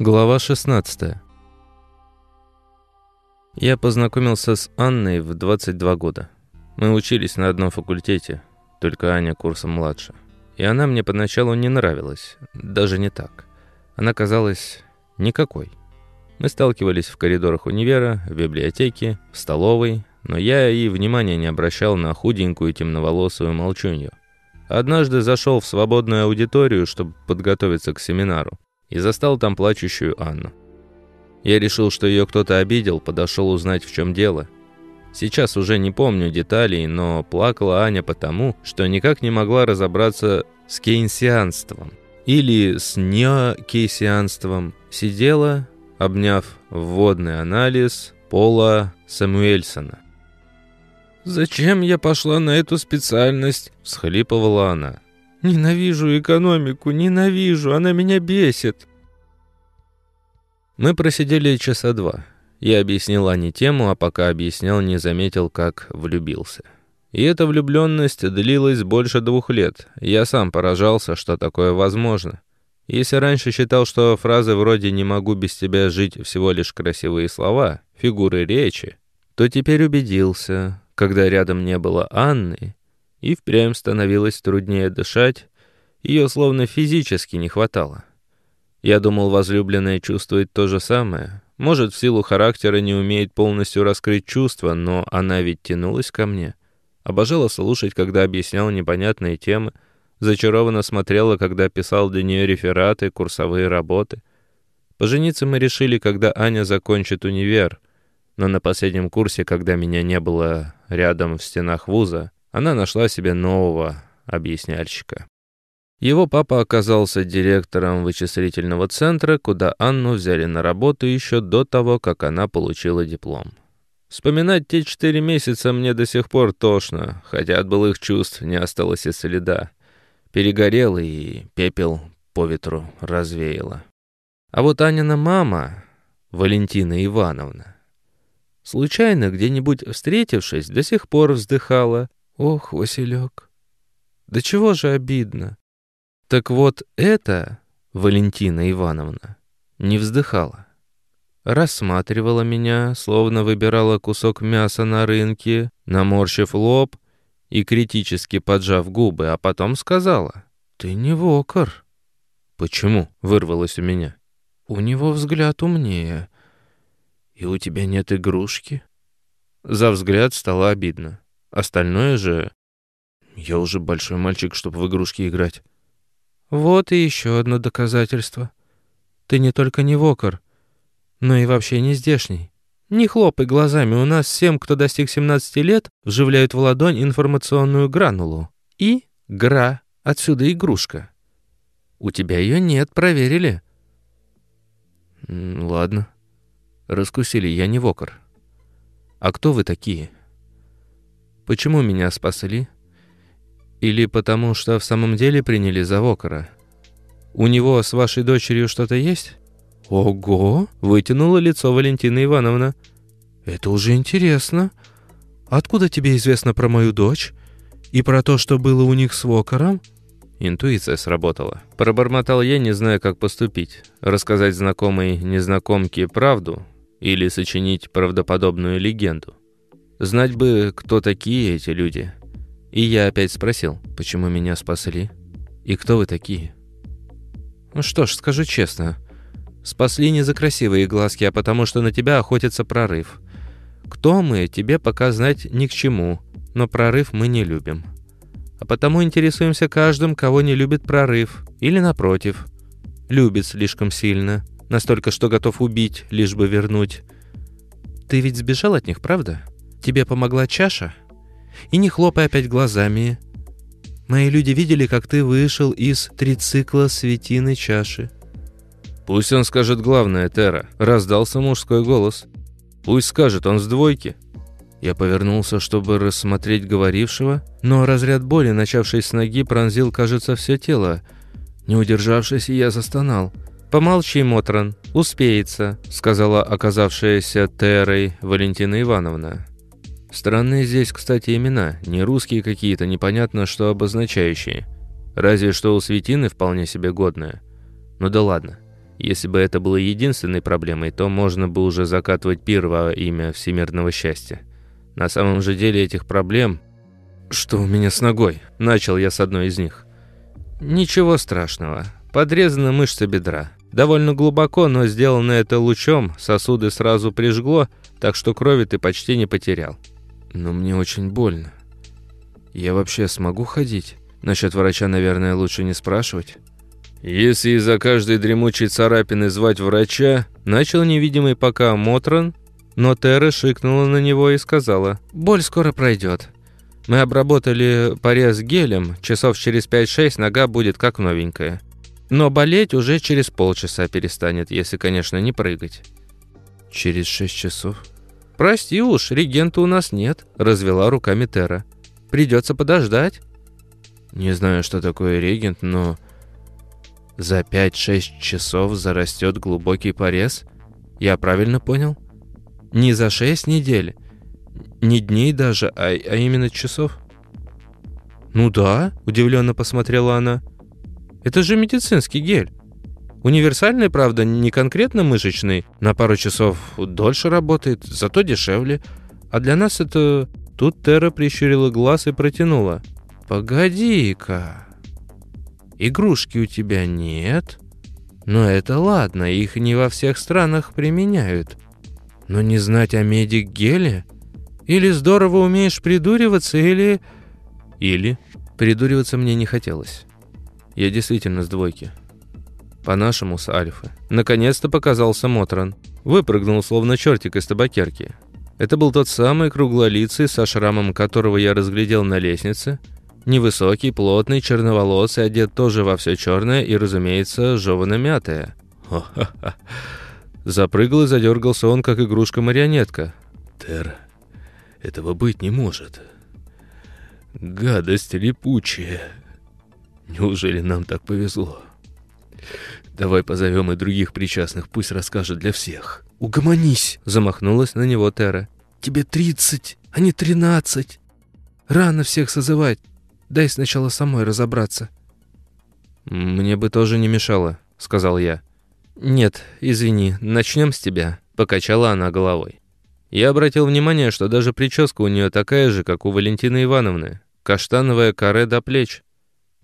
Глава 16 Я познакомился с Анной в 22 года. Мы учились на одном факультете, только Аня курсом младше. И она мне поначалу не нравилась, даже не так. Она казалась никакой. Мы сталкивались в коридорах универа, в библиотеке, в столовой, но я и внимания не обращал на худенькую темноволосую молчунью. Однажды зашел в свободную аудиторию, чтобы подготовиться к семинару, и застал там плачущую Анну. Я решил, что ее кто-то обидел, подошел узнать, в чем дело. Сейчас уже не помню деталей, но плакала Аня потому, что никак не могла разобраться с кейнсианством или с неокейсианством. Сидела, обняв вводный анализ Пола Самуэльсона. «Зачем я пошла на эту специальность?» – всхлипывала она. «Ненавижу экономику, ненавижу, она меня бесит». Мы просидели часа два. Я объяснил Ане тему, а пока объяснял, не заметил, как влюбился. И эта влюбленность длилась больше двух лет. Я сам поражался, что такое возможно. Если раньше считал, что фразы вроде «не могу без тебя жить» всего лишь красивые слова, фигуры речи, то теперь убедился, когда рядом не было Анны, и впрямь становилось труднее дышать, ее словно физически не хватало. Я думал, возлюбленная чувствует то же самое. Может, в силу характера не умеет полностью раскрыть чувства, но она ведь тянулась ко мне. Обожала слушать, когда объяснял непонятные темы, зачарованно смотрела, когда писал для нее рефераты, курсовые работы. Пожениться мы решили, когда Аня закончит универ — но на последнем курсе, когда меня не было рядом в стенах вуза, она нашла себе нового объясняльщика. Его папа оказался директором вычислительного центра, куда Анну взяли на работу еще до того, как она получила диплом. Вспоминать те четыре месяца мне до сих пор тошно, хотя от былых чувств не осталось и следа. Перегорел и пепел по ветру развеяло. А вот Анина мама, Валентина Ивановна, Случайно, где-нибудь встретившись, до сих пор вздыхала. «Ох, Василек, да чего же обидно!» Так вот это Валентина Ивановна не вздыхала. Рассматривала меня, словно выбирала кусок мяса на рынке, наморщив лоб и критически поджав губы, а потом сказала, «Ты не вокор». «Почему?» — вырвалось у меня. «У него взгляд умнее. «И у тебя нет игрушки?» За взгляд стало обидно. Остальное же... Я уже большой мальчик, чтобы в игрушки играть. Вот и еще одно доказательство. Ты не только не вокер, но и вообще не здешний. Не хлопай глазами, у нас всем, кто достиг 17 лет, вживляют в ладонь информационную гранулу. И гра, отсюда игрушка. У тебя ее нет, проверили. Ладно. Раскусили, я не вокер. А кто вы такие? Почему меня спасли? Или потому что в самом деле приняли за вокера? У него с вашей дочерью что-то есть? Ого! Вытянуло лицо Валентина Ивановна. Это уже интересно. Откуда тебе известно про мою дочь? И про то, что было у них с вокером? Интуиция сработала. Пробормотал я, не зная, как поступить. Рассказать знакомой незнакомке правду или сочинить правдоподобную легенду. Знать бы, кто такие эти люди. И я опять спросил, почему меня спасли? И кто вы такие? Ну что ж, скажу честно. Спасли не за красивые глазки, а потому что на тебя охотится прорыв. Кто мы, тебе пока знать ни к чему, но прорыв мы не любим. А потому интересуемся каждым, кого не любит прорыв. Или напротив, любит слишком сильно – Настолько, что готов убить, лишь бы вернуть. Ты ведь сбежал от них, правда? Тебе помогла чаша? И не хлопай опять глазами. Мои люди видели, как ты вышел из трицикла светины чаши. «Пусть он скажет главное, Тера», — раздался мужской голос. «Пусть скажет, он с двойки». Я повернулся, чтобы рассмотреть говорившего, но разряд боли, начавший с ноги, пронзил, кажется, все тело. Не удержавшись, я застонал. «Помолчи, Мотран, успеется», — сказала оказавшаяся Терой Валентина Ивановна. Странные здесь, кстати, имена, не русские какие-то, непонятно что обозначающие. Разве что у Светины вполне себе годное. Ну да ладно. Если бы это было единственной проблемой, то можно бы уже закатывать пир во имя всемирного счастья. На самом же деле этих проблем... Что у меня с ногой? Начал я с одной из них. Ничего страшного. Подрезана мышца бедра. Довольно глубоко, но сделано это лучом, сосуды сразу прижгло, так что крови ты почти не потерял. Но мне очень больно. Я вообще смогу ходить? Насчет врача, наверное, лучше не спрашивать. Если из-за каждой дремучей царапины звать врача, начал невидимый пока Мотрон, но Терра шикнула на него и сказала, «Боль скоро пройдет. Мы обработали порез гелем, часов через 5-6 нога будет как новенькая. Но болеть уже через полчаса перестанет, если, конечно, не прыгать. Через 6 часов? Прости уж, регента у нас нет, развела руками Тера. Придется подождать. Не знаю, что такое регент, но... За 5-6 часов зарастет глубокий порез? Я правильно понял? Не за 6 недель, не дней даже, а, а именно часов? «Ну да», — удивленно посмотрела она. «Это же медицинский гель. Универсальный, правда, не конкретно мышечный. На пару часов дольше работает, зато дешевле. А для нас это...» Тут Тера прищурила глаз и протянула. «Погоди-ка. Игрушки у тебя нет?» «Но это ладно, их не во всех странах применяют. Но не знать о медик-геле? Или здорово умеешь придуриваться, или... Или... Придуриваться мне не хотелось. Я действительно с двойки. По-нашему, с Альфы. Наконец-то показался Мотран. Выпрыгнул, словно чертик из табакерки. Это был тот самый круглолицый, со шрамом которого я разглядел на лестнице. Невысокий, плотный, черноволосый, одет тоже во все черное и, разумеется, жевано-мятое. Запрыгал и задергался он, как игрушка-марионетка. «Тер, этого быть не может. Гадость липучая. Неужели нам так повезло? Давай позовем и других причастных, пусть расскажет для всех. Угомонись, замахнулась на него Тера. Тебе тридцать, а не тринадцать. Рано всех созывать. Дай сначала самой разобраться. Мне бы тоже не мешало, сказал я. Нет, извини, начнем с тебя, покачала она головой. Я обратил внимание, что даже прическа у нее такая же, как у Валентины Ивановны. Каштановая каре до плеч.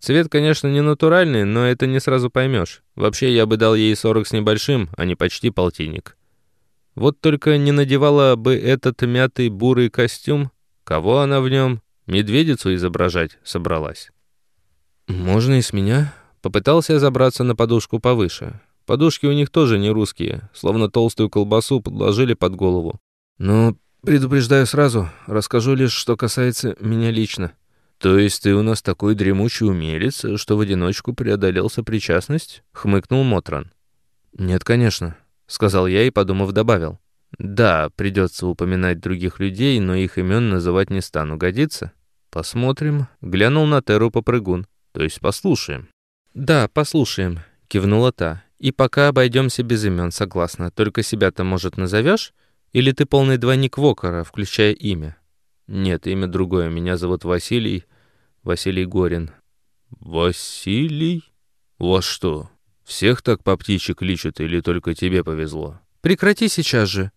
Цвет, конечно, не натуральный, но это не сразу поймешь. Вообще, я бы дал ей 40 с небольшим, а не почти полтинник. Вот только не надевала бы этот мятый бурый костюм. Кого она в нем? Медведицу изображать собралась. «Можно и с меня?» Попытался забраться на подушку повыше. Подушки у них тоже не русские, словно толстую колбасу подложили под голову. «Ну, предупреждаю сразу, расскажу лишь, что касается меня лично». «То есть ты у нас такой дремучий умелец, что в одиночку преодолел сопричастность?» — хмыкнул Мотран. «Нет, конечно», — сказал я и, подумав, добавил. «Да, придется упоминать других людей, но их имен называть не стану. Годится?» «Посмотрим», — глянул на Теру попрыгун. «То есть послушаем». «Да, послушаем», — кивнула та. «И пока обойдемся без имен, согласна. Только себя-то, может, назовешь?» Или ты полный двойник Вокера, включая имя? Нет, имя другое. Меня зовут Василий... Василий Горин. Василий? У вас что, всех так по птичьи кличут или только тебе повезло? Прекрати сейчас же.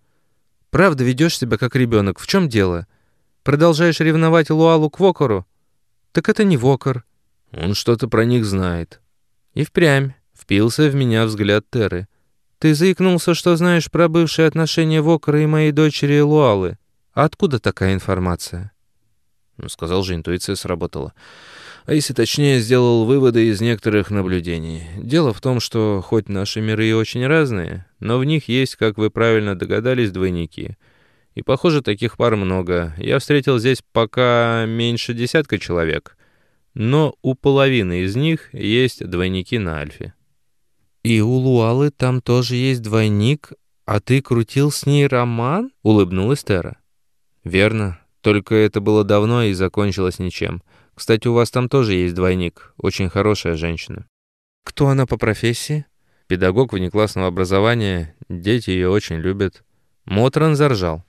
Правда ведешь себя как ребенок. В чем дело? Продолжаешь ревновать Луалу к Вокеру? Так это не Вокер. Он что-то про них знает. И впрямь впился в меня взгляд Теры. Ты заикнулся, что знаешь про бывшие отношения Вокера и моей дочери Луалы. А откуда такая информация? Ну, сказал же, интуиция сработала. А если точнее, сделал выводы из некоторых наблюдений. Дело в том, что хоть наши миры и очень разные, но в них есть, как вы правильно догадались, двойники. И, похоже, таких пар много. Я встретил здесь пока меньше десятка человек. Но у половины из них есть двойники на Альфе. «И у Луалы там тоже есть двойник, а ты крутил с ней роман?» — улыбнулась Тера. «Верно. Только это было давно и закончилось ничем. Кстати, у вас там тоже есть двойник. Очень хорошая женщина». «Кто она по профессии?» «Педагог внеклассного образования. Дети ее очень любят». Мотран заржал.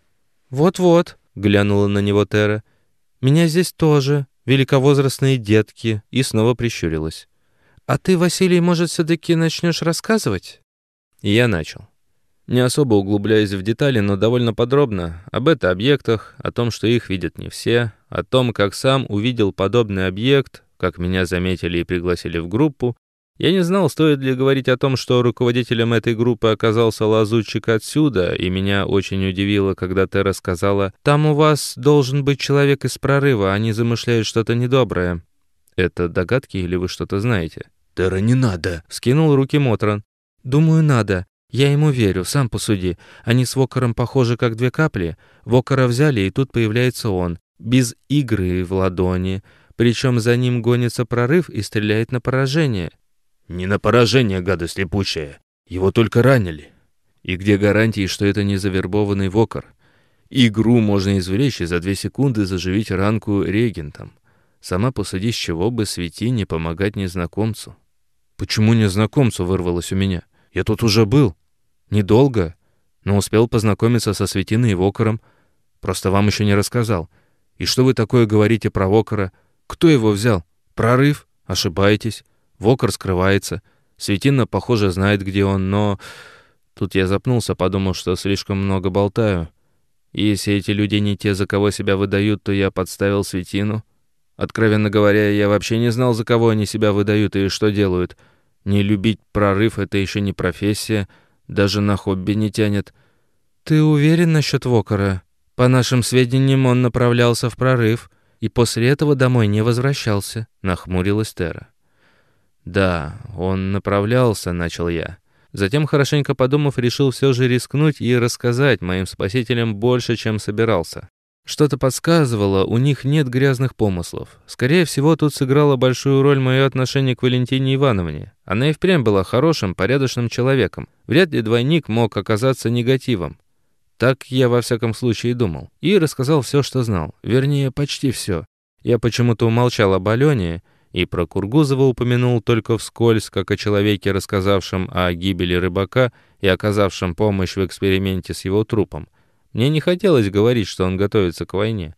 «Вот-вот», — глянула на него Тера. «Меня здесь тоже. Великовозрастные детки». И снова прищурилась. «А ты, Василий, может, все-таки начнешь рассказывать?» И я начал. Не особо углубляясь в детали, но довольно подробно, об бета-объектах, о том, что их видят не все, о том, как сам увидел подобный объект, как меня заметили и пригласили в группу. Я не знал, стоит ли говорить о том, что руководителем этой группы оказался лазутчик отсюда, и меня очень удивило, когда ты рассказала, «Там у вас должен быть человек из прорыва, они замышляют что-то недоброе». Это догадки или вы что-то знаете? «Тера, не надо!» — скинул руки Мотран. «Думаю, надо. Я ему верю, сам посуди. Они с Вокером похожи как две капли. Вокера взяли, и тут появляется он. Без игры в ладони. Причем за ним гонится прорыв и стреляет на поражение. Не на поражение, гадость липучая. Его только ранили. И где гарантии, что это не завербованный Вокер? Игру можно извлечь и за две секунды заживить ранку регентом. Сама посуди, с чего бы свети не помогать незнакомцу. Почему незнакомцу вырвалось у меня? Я тут уже был. Недолго, но успел познакомиться со Светиной и Вокером. Просто вам еще не рассказал. И что вы такое говорите про Вокера? Кто его взял? Прорыв? Ошибаетесь. Вокер скрывается. Светина, похоже, знает, где он, но... Тут я запнулся, подумал, что слишком много болтаю. Если эти люди не те, за кого себя выдают, то я подставил Светину. Откровенно говоря, я вообще не знал, за кого они себя выдают и что делают. Не любить прорыв — это еще не профессия — даже на хобби не тянет. Ты уверен насчет Вокера? По нашим сведениям, он направлялся в прорыв и после этого домой не возвращался, нахмурилась Тера. Да, он направлялся, начал я. Затем, хорошенько подумав, решил все же рискнуть и рассказать моим спасителям больше, чем собирался. Что-то подсказывало, у них нет грязных помыслов. Скорее всего, тут сыграло большую роль мое отношение к Валентине Ивановне. Она и впрямь была хорошим, порядочным человеком. Вряд ли двойник мог оказаться негативом. Так я во всяком случае думал. И рассказал все, что знал. Вернее, почти все. Я почему-то умолчал об Алене и про Кургузова упомянул только вскользь, как о человеке, рассказавшем о гибели рыбака и оказавшем помощь в эксперименте с его трупом. Мне не хотелось говорить, что он готовится к войне.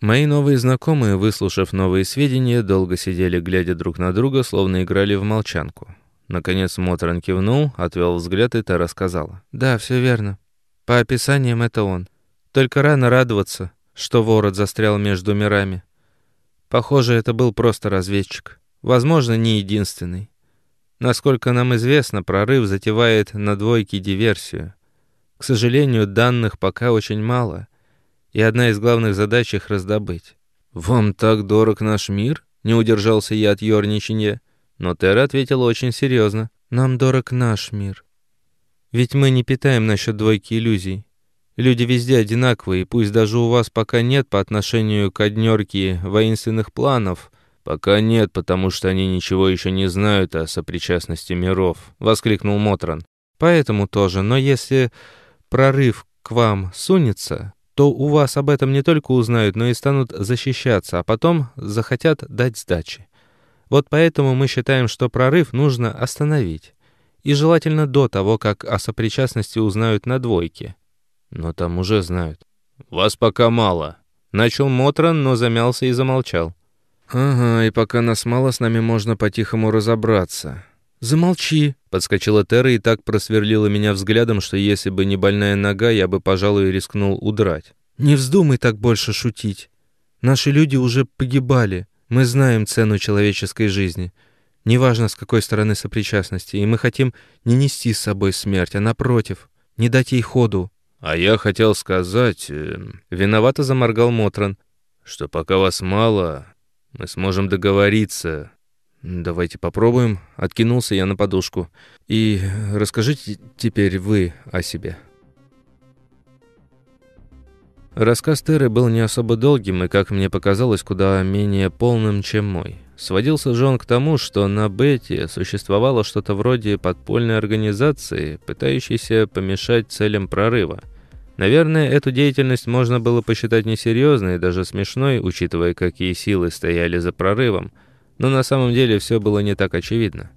Мои новые знакомые, выслушав новые сведения, долго сидели, глядя друг на друга, словно играли в молчанку. Наконец Мотран кивнул, отвел взгляд, и та рассказала. «Да, все верно. По описаниям это он. Только рано радоваться, что ворот застрял между мирами. Похоже, это был просто разведчик. Возможно, не единственный. Насколько нам известно, прорыв затевает на двойке диверсию. К сожалению, данных пока очень мало, и одна из главных задач их раздобыть. «Вам так дорог наш мир?» — не удержался я от ерничания. Но Тера ответила очень серьезно. «Нам дорог наш мир. Ведь мы не питаем насчет двойки иллюзий. Люди везде одинаковые, пусть даже у вас пока нет по отношению к однерке воинственных планов, «Пока нет, потому что они ничего еще не знают о сопричастности миров», — воскликнул Мотран. «Поэтому тоже, но если прорыв к вам сунется, то у вас об этом не только узнают, но и станут защищаться, а потом захотят дать сдачи. Вот поэтому мы считаем, что прорыв нужно остановить. И желательно до того, как о сопричастности узнают на двойке. Но там уже знают. «Вас пока мало», — начал Мотран, но замялся и замолчал. «Ага, и пока нас мало, с нами можно по-тихому разобраться. «Замолчи!» — подскочила Тера и так просверлила меня взглядом, что если бы не больная нога, я бы, пожалуй, рискнул удрать. «Не вздумай так больше шутить. Наши люди уже погибали. Мы знаем цену человеческой жизни. Неважно, с какой стороны сопричастности, и мы хотим не нести с собой смерть, а напротив, не дать ей ходу». «А я хотел сказать...» э, Виновато заморгал Мотран, что пока вас мало, мы сможем договориться «Давайте попробуем». Откинулся я на подушку. «И расскажите теперь вы о себе». Рассказ Теры был не особо долгим и, как мне показалось, куда менее полным, чем мой. Сводился же он к тому, что на Бете существовало что-то вроде подпольной организации, пытающейся помешать целям прорыва. Наверное, эту деятельность можно было посчитать несерьезной и даже смешной, учитывая, какие силы стояли за прорывом – но на самом деле все было не так очевидно.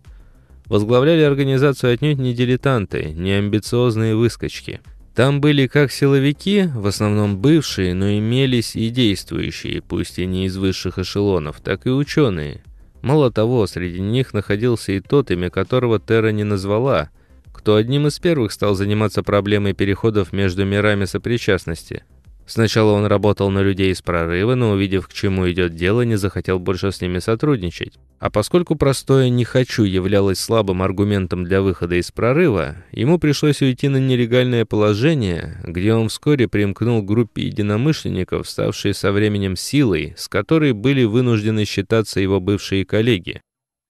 Возглавляли организацию отнюдь не дилетанты, не амбициозные выскочки. Там были как силовики, в основном бывшие, но имелись и действующие, пусть и не из высших эшелонов, так и ученые. Мало того, среди них находился и тот, имя которого Терра не назвала, кто одним из первых стал заниматься проблемой переходов между мирами сопричастности. Сначала он работал на людей из прорыва, но увидев, к чему идет дело, не захотел больше с ними сотрудничать. А поскольку простое «не хочу» являлось слабым аргументом для выхода из прорыва, ему пришлось уйти на нелегальное положение, где он вскоре примкнул к группе единомышленников, ставшей со временем силой, с которой были вынуждены считаться его бывшие коллеги.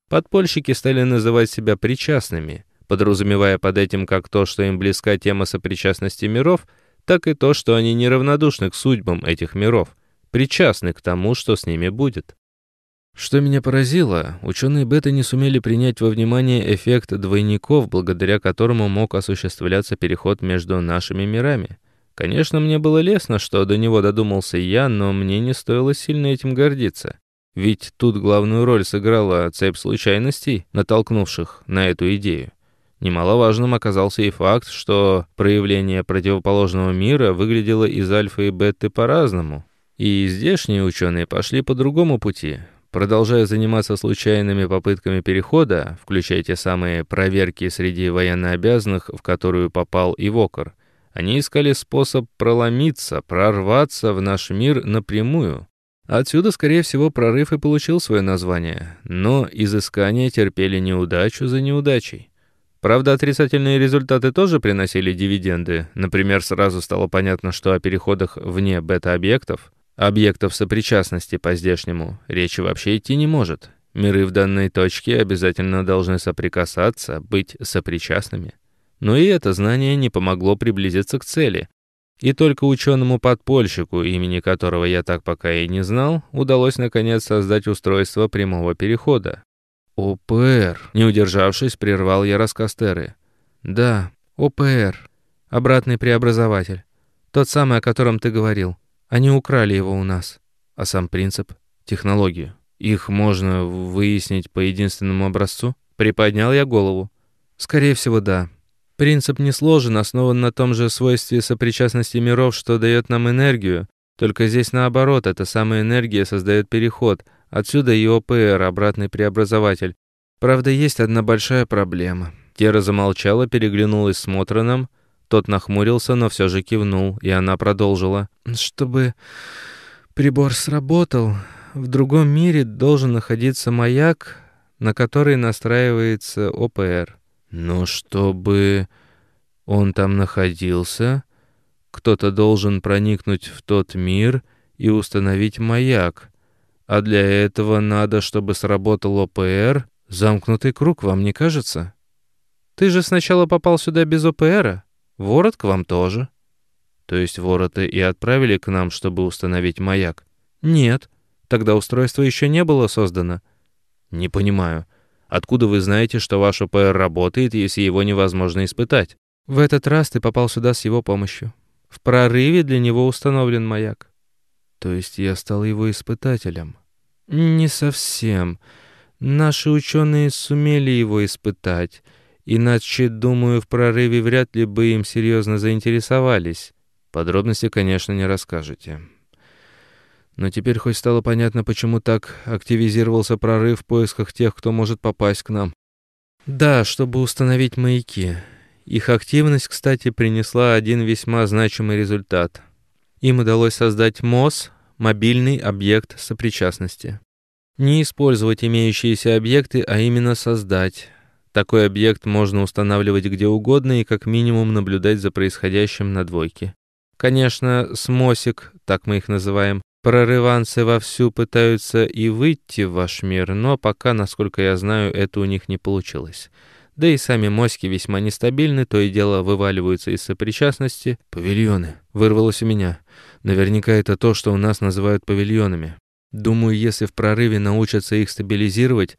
Подпольщики стали называть себя причастными, подразумевая под этим как то, что им близка тема сопричастности миров – так и то, что они неравнодушны к судьбам этих миров, причастны к тому, что с ними будет. Что меня поразило, ученые бета не сумели принять во внимание эффект двойников, благодаря которому мог осуществляться переход между нашими мирами. Конечно, мне было лестно, что до него додумался я, но мне не стоило сильно этим гордиться. Ведь тут главную роль сыграла цепь случайностей, натолкнувших на эту идею. Немаловажным оказался и факт, что проявление противоположного мира выглядело из альфа и беты по-разному. И здешние ученые пошли по другому пути. Продолжая заниматься случайными попытками перехода, включая те самые проверки среди военнообязанных, в которую попал и Вокер, они искали способ проломиться, прорваться в наш мир напрямую. Отсюда, скорее всего, прорыв и получил свое название, но изыскания терпели неудачу за неудачей. Правда, отрицательные результаты тоже приносили дивиденды. Например, сразу стало понятно, что о переходах вне бета-объектов, объектов сопричастности по-здешнему, речи вообще идти не может. Миры в данной точке обязательно должны соприкасаться, быть сопричастными. Но и это знание не помогло приблизиться к цели. И только ученому-подпольщику, имени которого я так пока и не знал, удалось наконец создать устройство прямого перехода. «ОПР», — не удержавшись, прервал я рассказ Теры. «Да, ОПР. Обратный преобразователь. Тот самый, о котором ты говорил. Они украли его у нас. А сам принцип? Технологию. Их можно выяснить по единственному образцу?» Приподнял я голову. «Скорее всего, да. Принцип не сложен, основан на том же свойстве сопричастности миров, что дает нам энергию. Только здесь наоборот, эта самая энергия создает переход, Отсюда и ОПР, обратный преобразователь. Правда, есть одна большая проблема. Тера замолчала, переглянулась с Мотроном. Тот нахмурился, но все же кивнул, и она продолжила. «Чтобы прибор сработал, в другом мире должен находиться маяк, на который настраивается ОПР. Но чтобы он там находился, кто-то должен проникнуть в тот мир и установить маяк. А для этого надо, чтобы сработал ОПР. Замкнутый круг, вам не кажется? Ты же сначала попал сюда без ОПРа. Ворот к вам тоже. То есть вороты и отправили к нам, чтобы установить маяк? Нет. Тогда устройство еще не было создано. Не понимаю. Откуда вы знаете, что ваш ОПР работает, если его невозможно испытать? В этот раз ты попал сюда с его помощью. В прорыве для него установлен маяк. То есть я стал его испытателем? Не совсем. Наши ученые сумели его испытать. Иначе, думаю, в прорыве вряд ли бы им серьезно заинтересовались. Подробности, конечно, не расскажете. Но теперь хоть стало понятно, почему так активизировался прорыв в поисках тех, кто может попасть к нам. Да, чтобы установить маяки. Их активность, кстати, принесла один весьма значимый результат. Им удалось создать МОС, мобильный объект сопричастности. Не использовать имеющиеся объекты, а именно создать. Такой объект можно устанавливать где угодно и как минимум наблюдать за происходящим на двойке. Конечно, с МОСИК, так мы их называем, прорыванцы вовсю пытаются и выйти в ваш мир, но пока, насколько я знаю, это у них не получилось. Да и сами моськи весьма нестабильны, то и дело вываливаются из сопричастности. «Павильоны», — вырвалось у меня. Наверняка это то, что у нас называют павильонами. Думаю, если в прорыве научатся их стабилизировать,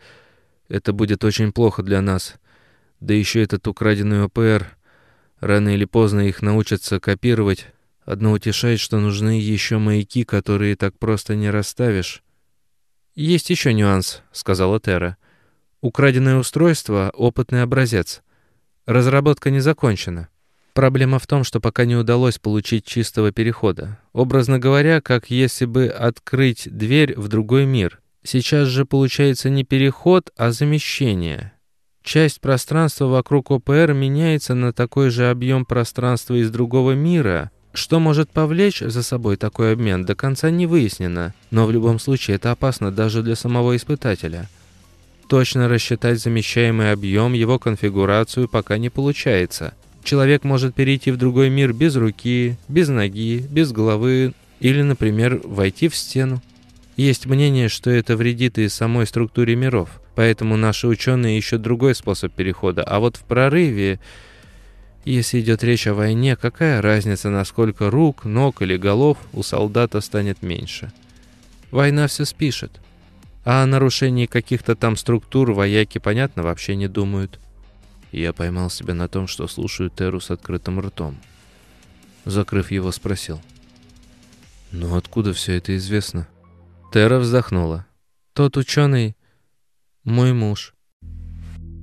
это будет очень плохо для нас. Да еще этот украденный ОПР. Рано или поздно их научатся копировать. Одно утешает, что нужны еще маяки, которые так просто не расставишь. «Есть еще нюанс», — сказала Тера. Украденное устройство — опытный образец. Разработка не закончена. Проблема в том, что пока не удалось получить чистого перехода. Образно говоря, как если бы открыть дверь в другой мир. Сейчас же получается не переход, а замещение. Часть пространства вокруг ОПР меняется на такой же объем пространства из другого мира. Что может повлечь за собой такой обмен, до конца не выяснено, но в любом случае это опасно даже для самого испытателя. Точно рассчитать замещаемый объем, его конфигурацию пока не получается. Человек может перейти в другой мир без руки, без ноги, без головы или, например, войти в стену. Есть мнение, что это вредит и самой структуре миров, поэтому наши ученые ищут другой способ перехода. А вот в прорыве, если идет речь о войне, какая разница, насколько рук, ног или голов у солдата станет меньше? Война все спишет. А о нарушении каких-то там структур вояки, понятно, вообще не думают. Я поймал себя на том, что слушаю Теру с открытым ртом. Закрыв его, спросил. «Ну откуда все это известно?» Тера вздохнула. «Тот ученый — мой муж.